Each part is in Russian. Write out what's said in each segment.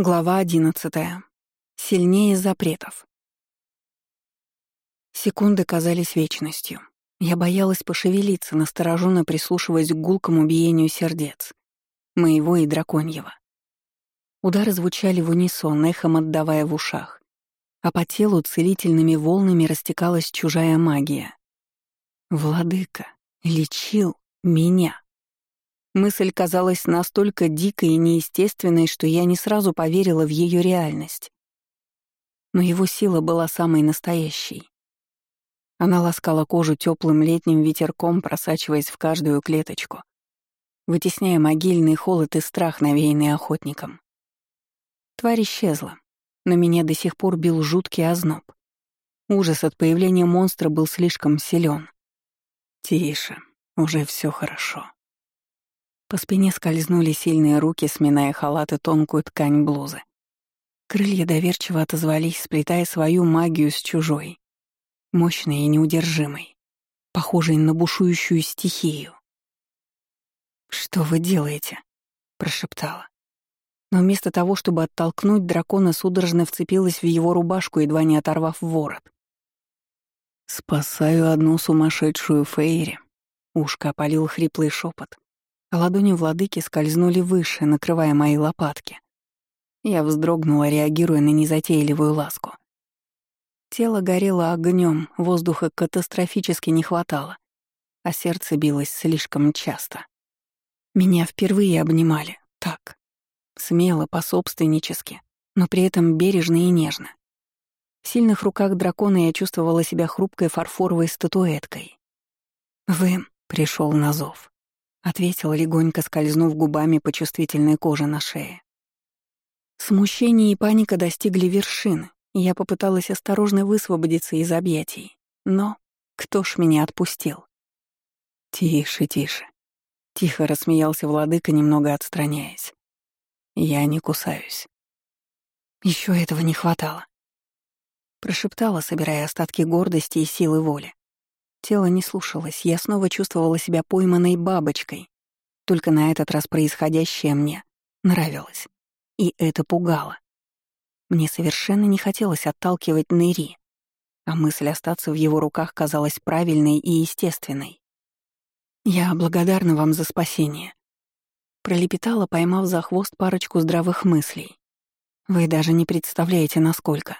Глава одиннадцатая. Сильнее запретов. Секунды казались вечностью. Я боялась пошевелиться, настороженно прислушиваясь к гулкому биению сердец. Моего и драконьего. Удары звучали в унисон, эхом отдавая в ушах. А по телу целительными волнами растекалась чужая магия. Владыка лечил меня. Мысль казалась настолько дикой и неестественной, что я не сразу поверила в ее реальность. Но его сила была самой настоящей. Она ласкала кожу теплым летним ветерком, просачиваясь в каждую клеточку, вытесняя могильный холод и страх, навеянный охотником. Тварь исчезла, но меня до сих пор бил жуткий озноб. Ужас от появления монстра был слишком силен. «Тише, уже все хорошо», по спине скользнули сильные руки, сминая халат и тонкую ткань блузы. Крылья доверчиво отозвались, сплетая свою магию с чужой. Мощной и неудержимой. Похожей на бушующую стихию. «Что вы делаете?» — прошептала. Но вместо того, чтобы оттолкнуть, дракона судорожно вцепилась в его рубашку, едва не оторвав ворот. «Спасаю одну сумасшедшую Фейри», — ушко опалил хриплый шепот, ладони владыки скользнули выше, накрывая мои лопатки. Я вздрогнула, реагируя на незатейливую ласку. Тело горело огнем, воздуха катастрофически не хватало, а сердце билось слишком часто. Меня впервые обнимали, так, смело, пособственнически, но при этом бережно и нежно. В сильных руках дракона я чувствовала себя хрупкой фарфоровой статуэткой. «Вы...» — пришел на зов. Ответила, легонько скользнув губами по чувствительной коже на шее. Смущение и паника достигли вершины, и я попыталась осторожно высвободиться из объятий. Но кто ж меня отпустил? «Тише, тише», — тихо рассмеялся владыка, немного отстраняясь. «Я не кусаюсь». Еще этого не хватало. Прошептала, собирая остатки гордости и силы воли. Тело не слушалось, я снова чувствовала себя пойманной бабочкой. Только на этот раз происходящее мне нравилось. И это пугало. Мне совершенно не хотелось отталкивать Нэри, а мысль остаться в его руках казалась правильной и естественной. «Я благодарна вам за спасение», — пролепетала, поймав за хвост парочку здравых мыслей. «Вы даже не представляете, насколько».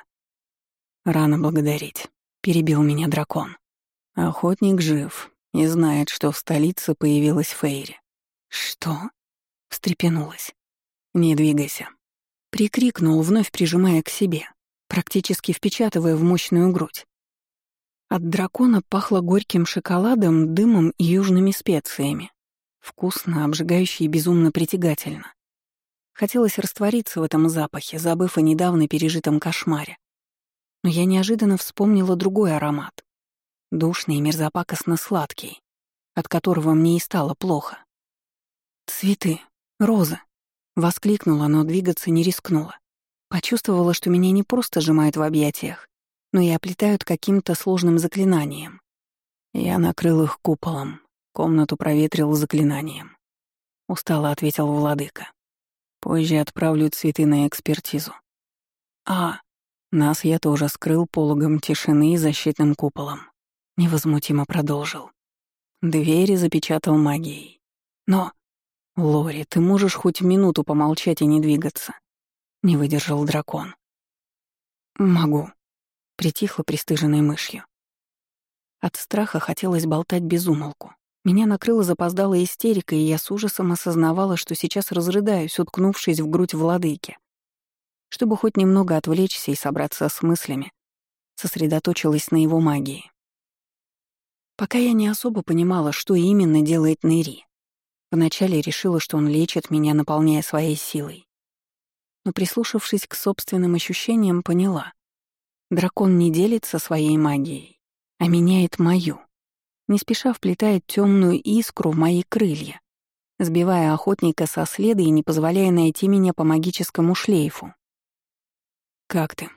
«Рано благодарить», — перебил меня дракон. Охотник жив и знает, что в столице появилась Фейри. «Что?» — встрепенулась. «Не двигайся». Прикрикнул, вновь прижимая к себе, практически впечатывая в мощную грудь. От дракона пахло горьким шоколадом, дымом и южными специями. Вкусно, обжигающе и безумно притягательно. Хотелось раствориться в этом запахе, забыв о недавно пережитом кошмаре. Но я неожиданно вспомнила другой аромат. Душный и мерзопакостно-сладкий, от которого мне и стало плохо. «Цветы, розы!» — воскликнула, но двигаться не рискнула. Почувствовала, что меня не просто сжимают в объятиях, но и оплетают каким-то сложным заклинанием. Я накрыл их куполом, комнату проветрил заклинанием. Устало ответил владыка. Позже отправлю цветы на экспертизу. А, нас я тоже скрыл пологом тишины и защитным куполом. Невозмутимо продолжил. Двери запечатал магией. Но... Лори, ты можешь хоть минуту помолчать и не двигаться? Не выдержал дракон. Могу. Притихла пристыженной мышью. От страха хотелось болтать без умолку. Меня накрыла запоздалая истерика, и я с ужасом осознавала, что сейчас разрыдаюсь, уткнувшись в грудь владыки. Чтобы хоть немного отвлечься и собраться с мыслями, сосредоточилась на его магии. Пока я не особо понимала, что именно делает Нэри. Вначале решила, что он лечит меня, наполняя своей силой. Но прислушавшись к собственным ощущениям, поняла. Дракон не делится своей магией, а меняет мою. Не спеша вплетает темную искру в мои крылья, сбивая охотника со следа и не позволяя найти меня по магическому шлейфу. «Как ты?»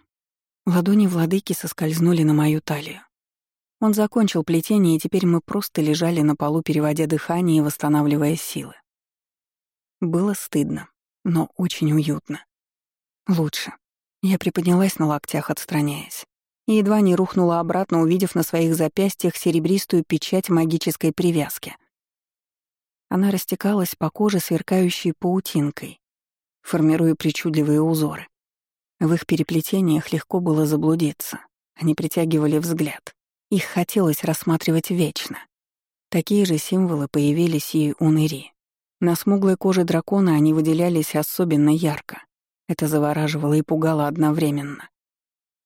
Ладони владыки соскользнули на мою талию. Он закончил плетение, и теперь мы просто лежали на полу, переводя дыхание и восстанавливая силы. Было стыдно, но очень уютно. Лучше. Я приподнялась на локтях, отстраняясь. И едва не рухнула обратно, увидев на своих запястьях серебристую печать магической привязки. Она растекалась по коже сверкающей паутинкой, формируя причудливые узоры. В их переплетениях легко было заблудиться. Они притягивали взгляд. Их хотелось рассматривать вечно. Такие же символы появились и у Нэри. На смуглой коже дракона они выделялись особенно ярко. Это завораживало и пугало одновременно.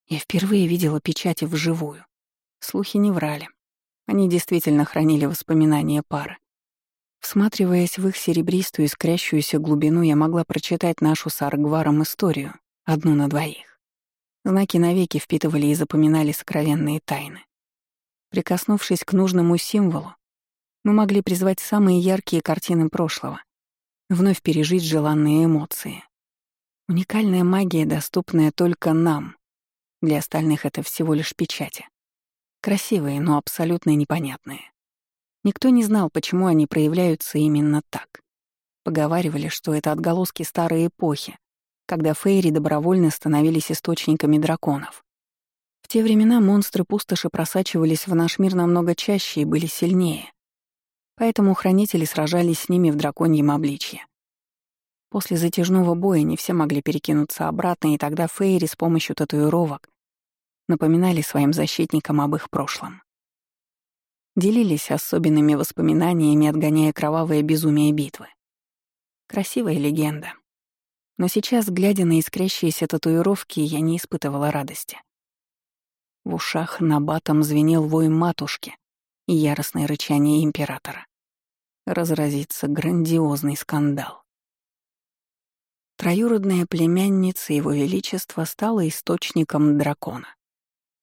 Я впервые видела печати вживую. Слухи не врали. Они действительно хранили воспоминания пары. Всматриваясь в их серебристую искрящуюся глубину, я могла прочитать нашу с Аргваром историю, одну на двоих. Знаки навеки впитывали и запоминали сокровенные тайны. Прикоснувшись к нужному символу, мы могли призвать самые яркие картины прошлого, вновь пережить желанные эмоции. Уникальная магия, доступная только нам. Для остальных это всего лишь печати. Красивые, но абсолютно непонятные. Никто не знал, почему они проявляются именно так. Поговаривали, что это отголоски старой эпохи, когда фейри добровольно становились источниками драконов. В те времена монстры пустоши просачивались в наш мир намного чаще и были сильнее. Поэтому хранители сражались с ними в драконьем обличье. После затяжного боя не все могли перекинуться обратно, и тогда Фейри с помощью татуировок напоминали своим защитникам об их прошлом. Делились особенными воспоминаниями, отгоняя кровавое безумие битвы. Красивая легенда. Но сейчас, глядя на искрящиеся татуировки, я не испытывала радости. В ушах на батом звенел вой матушки, и яростное рычание императора. Разразится грандиозный скандал. Троюродная племянница Его Величества стала источником дракона.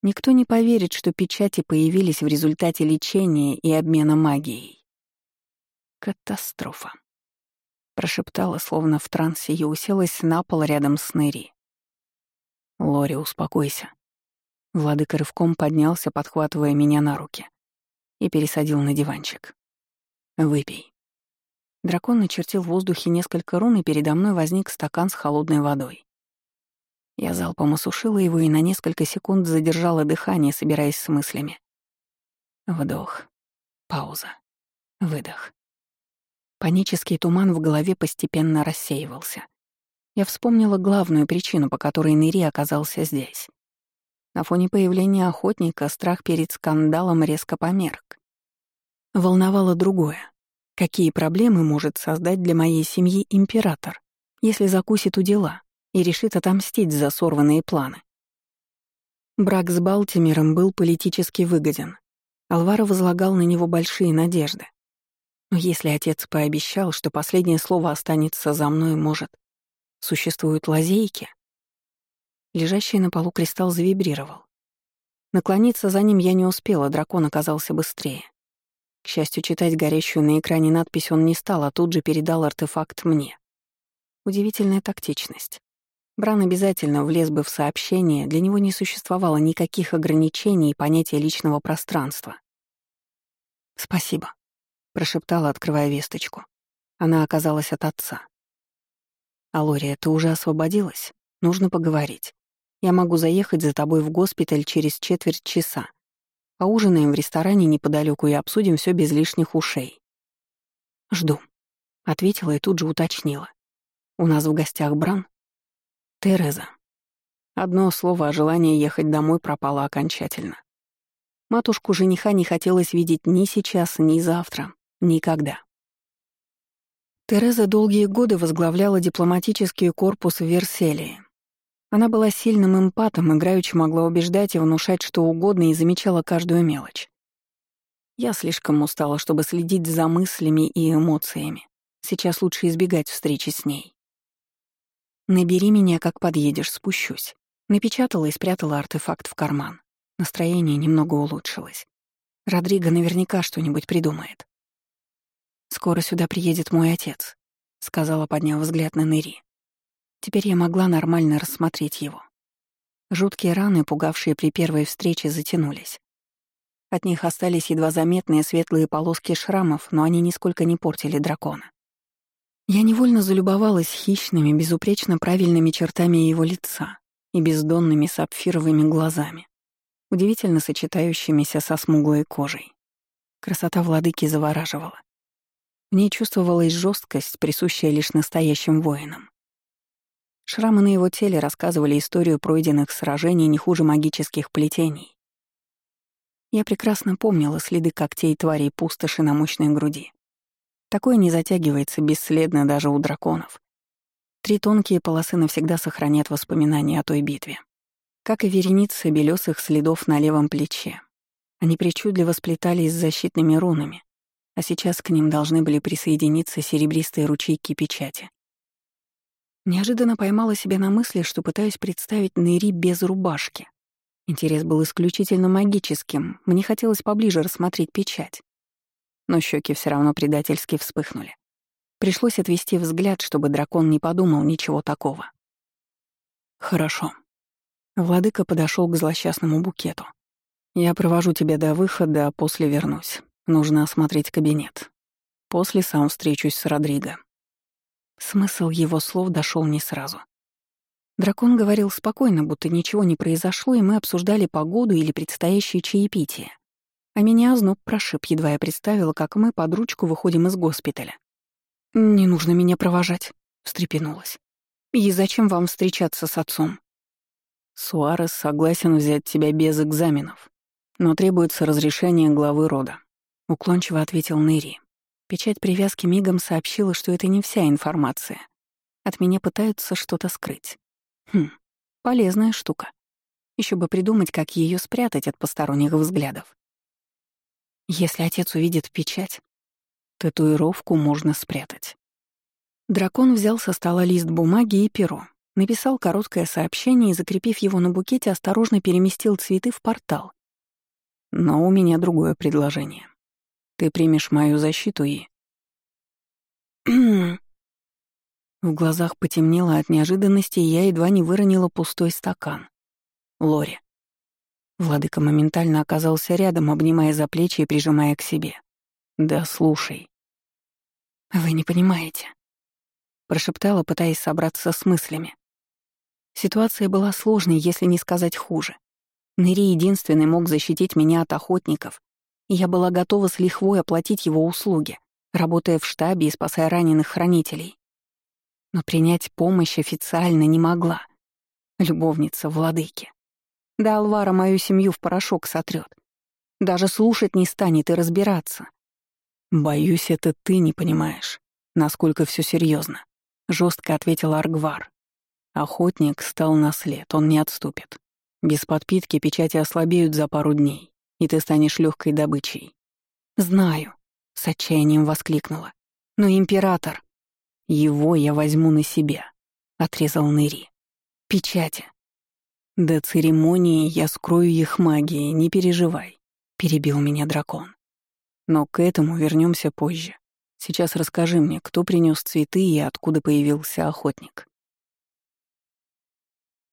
Никто не поверит, что печати появились в результате лечения и обмена магией. Катастрофа. Прошептала, словно в трансе, и уселась на пол рядом с Нэри. «Лори, успокойся». Владыка рывком поднялся, подхватывая меня на руки и пересадил на диванчик. «Выпей». Дракон начертил в воздухе несколько рун, и передо мной возник стакан с холодной водой. Я залпом осушила его и на несколько секунд задержала дыхание, собираясь с мыслями. Вдох. Пауза. Выдох. Панический туман в голове постепенно рассеивался. Я вспомнила главную причину, по которой Нэри оказался здесь. На фоне появления охотника страх перед скандалом резко померк. Волновало другое. Какие проблемы может создать для моей семьи император, если закусит у дела и решит отомстить за сорванные планы? Брак с Балтимером был политически выгоден. Алваро возлагал на него большие надежды. Но если отец пообещал, что последнее слово останется за мной, может, существуют лазейки? Лежащий на полу кристалл завибрировал. Наклониться за ним я не успела, дракон оказался быстрее. К счастью, читать горящую на экране надпись он не стал, а тут же передал артефакт мне. Удивительная тактичность. Бран обязательно влез бы в сообщение, для него не существовало никаких ограничений и понятия личного пространства. «Спасибо», — прошептала, открывая весточку. Она оказалась от отца. «Алория, ты уже освободилась? Нужно поговорить. Я могу заехать за тобой в госпиталь через четверть часа. Поужинаем в ресторане неподалеку и обсудим все без лишних ушей. Жду. Ответила и тут же уточнила. У нас в гостях Бран? Тереза. Одно слово о желании ехать домой пропало окончательно. Матушку жениха не хотелось видеть ни сейчас, ни завтра, никогда. Тереза долгие годы возглавляла дипломатический корпус в Верселии, она была сильным эмпатом, играючи могла убеждать и внушать что угодно и замечала каждую мелочь. Я слишком устала, чтобы следить за мыслями и эмоциями. Сейчас лучше избегать встречи с ней. «Набери меня, как подъедешь, спущусь». Напечатала и спрятала артефакт в карман. Настроение немного улучшилось. Родриго наверняка что-нибудь придумает. «Скоро сюда приедет мой отец», — сказала, подняв взгляд на Нэри. Теперь я могла нормально рассмотреть его. Жуткие раны, пугавшие при первой встрече, затянулись. От них остались едва заметные светлые полоски шрамов, но они нисколько не портили дракона. Я невольно залюбовалась хищными, безупречно правильными чертами его лица и бездонными сапфировыми глазами, удивительно сочетающимися со смуглой кожей. Красота владыки завораживала. В ней чувствовалась жесткость, присущая лишь настоящим воинам. Шрамы на его теле рассказывали историю пройденных сражений не хуже магических плетений. Я прекрасно помнила следы когтей тварей пустоши на мощной груди. Такое не затягивается бесследно даже у драконов. Три тонкие полосы навсегда сохранят воспоминания о той битве. Как и вереница белесых следов на левом плече. Они причудливо сплетались с защитными рунами, а сейчас к ним должны были присоединиться серебристые ручейки печати. Неожиданно поймала себя на мысли, что пытаюсь представить Нэри без рубашки. Интерес был исключительно магическим, мне хотелось поближе рассмотреть печать. Но щеки все равно предательски вспыхнули. Пришлось отвести взгляд, чтобы дракон не подумал ничего такого. «Хорошо». Владыка подошел к злосчастному букету. «Я провожу тебя до выхода, а после вернусь. Нужно осмотреть кабинет. После сам встречусь с Родриго. Смысл его слов дошел не сразу. Дракон говорил спокойно, будто ничего не произошло, и мы обсуждали погоду или предстоящее чаепитие. А меня озноб прошиб, едва я представила, как мы под ручку выходим из госпиталя. «Не нужно меня провожать», — встрепенулась. «И зачем вам встречаться с отцом?» «Суарес согласен взять тебя без экзаменов, но требуется разрешение главы рода. — уклончиво ответил Нэри. Печать привязки мигом сообщила, что это не вся информация. От меня пытаются что-то скрыть. Хм, полезная штука. Еще бы придумать, как ее спрятать от посторонних взглядов. Если отец увидит печать, татуировку можно спрятать. Дракон взял со стола лист бумаги и перо, написал короткое сообщение и, закрепив его на букете, осторожно переместил цветы в портал. Но у меня другое предложение. Ты примешь мою защиту и...» В глазах потемнело от неожиданности, и я едва не выронила пустой стакан. Лори. Владыка моментально оказался рядом, обнимая за плечи и прижимая к себе. «Да слушай». «Вы не понимаете», — прошептала, пытаясь собраться с мыслями. Ситуация была сложной, если не сказать хуже. Нэри единственный мог защитить меня от охотников, я была готова с лихвой оплатить его услуги, работая в штабе и спасая раненых хранителей. Но принять помощь официально не могла. Любовница владыки. Да Алвара мою семью в порошок сотрет. Даже слушать не станет и разбираться. «Боюсь, это ты не понимаешь, насколько все серьезно, жестко ответил Аргвар. Охотник стал на след, он не отступит. Без подпитки печати ослабеют за пару дней и ты станешь легкой добычей. Знаю, с отчаянием воскликнула. Но император... Его я возьму на себя, отрезал Нэри. Печати. До церемонии я скрою их магией, не переживай, перебил меня дракон. Но к этому вернемся позже. Сейчас расскажи мне, кто принес цветы и откуда появился охотник.